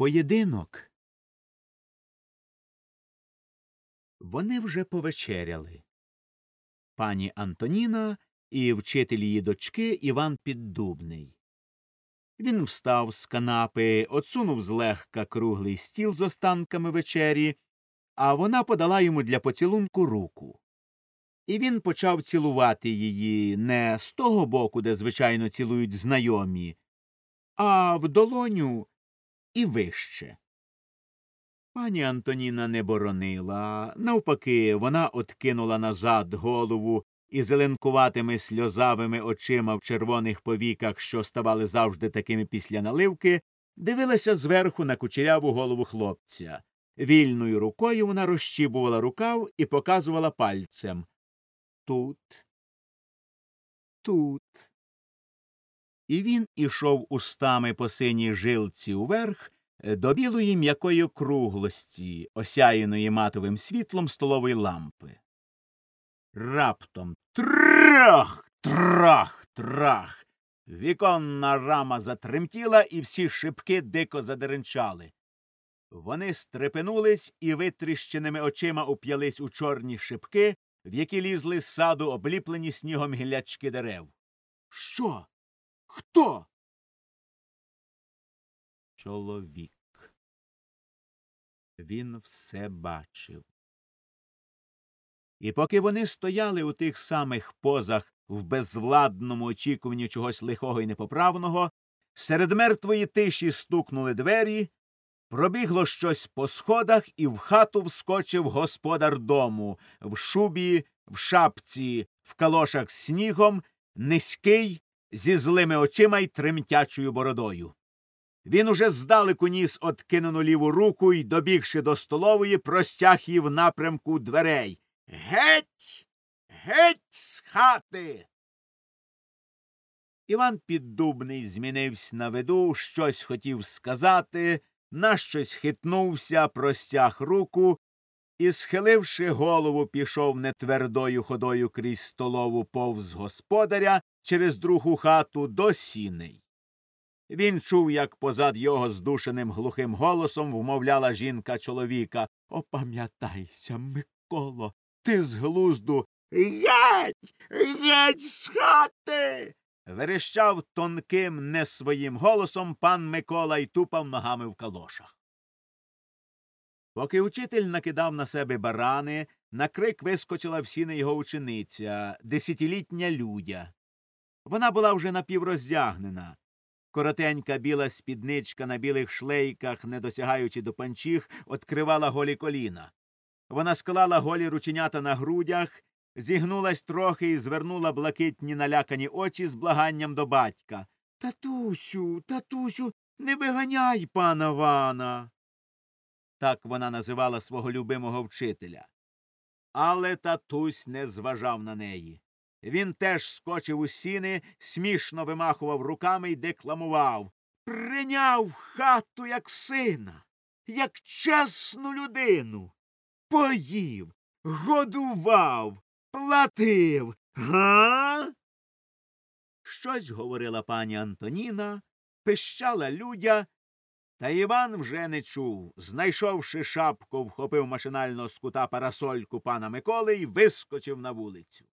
Поєдинок. Вони вже повечеряли. Пані Антоніна і вчитель її дочки Іван Піддубний. Він встав з канапи, отсунув злегка круглий стіл з останками вечері, а вона подала йому для поцілунку руку. І він почав цілувати її не з того боку, де звичайно цілують знайомі, а в долоню і вище. Пані Антоніна не боронила, навпаки, вона откинула назад голову і зеленкуватими сльозавими очима в червоних повіках, що ставали завжди такими після наливки, дивилася зверху на кучеряву голову хлопця. Вільною рукою вона розщібувала рукав і показувала пальцем. Тут. Тут. І він ішов устами по синій жилці уверх е, до білої м'якої круглості, осяяної матовим світлом столової лампи. Раптом трах, трах, трах. Віконна рама затремтіла, і всі шибки дико задеренчали. Вони стрепенулись і витріщеними очима уп'ялись у чорні шибки, в які лізли з саду обліплені снігом гілячки дерев. Що? Хто? Чоловік. Він все бачив. І поки вони стояли у тих самих позах в безвладному очікуванні чогось лихого і непоправного, серед мертвої тиші стукнули двері, пробігло щось по сходах, і в хату вскочив господар дому в шубі, в шапці, в калошах з снігом, низький, зі злими очима й тремтячою бородою. Він уже здалеку ніс откинену ліву руку і, добігши до столової, простяг її в напрямку дверей. Геть, геть з хати. Іван Піддубний змінився на виду, щось хотів сказати, на щось хитнувся, простяг руку і, схиливши голову, пішов нетвердою ходою крізь столову повз господаря через другу хату до сіней. Він чув, як позад його здушеним глухим голосом вмовляла жінка чоловіка Опам'ятайся, Миколо, ти з глузду Геть, геть з хати. верещав тонким, не своїм голосом пан Микола й тупав ногами в калошах. Поки учитель накидав на себе барани, на крик вискочила в сіни його учениця, десятилітня людя. Вона була вже напівроздягнена. Коротенька біла спідничка на білих шлейках, не досягаючи до панчіх, откривала голі коліна. Вона склала голі рученята на грудях, зігнулась трохи і звернула блакитні налякані очі з благанням до батька. Татусю, татусю, не виганяй пана Вана. Так вона називала свого любимого вчителя. Але татусь не зважав на неї. Він теж скочив у сіни, смішно вимахував руками й декламував Прийняв хату, як сина, як чесну людину. Поїв, годував, платив. Га? Щось говорила пані Антоніна, пищала людя, та Іван вже не чув. Знайшовши шапку, вхопив машинально з кута парасольку пана Миколи і вискочив на вулицю.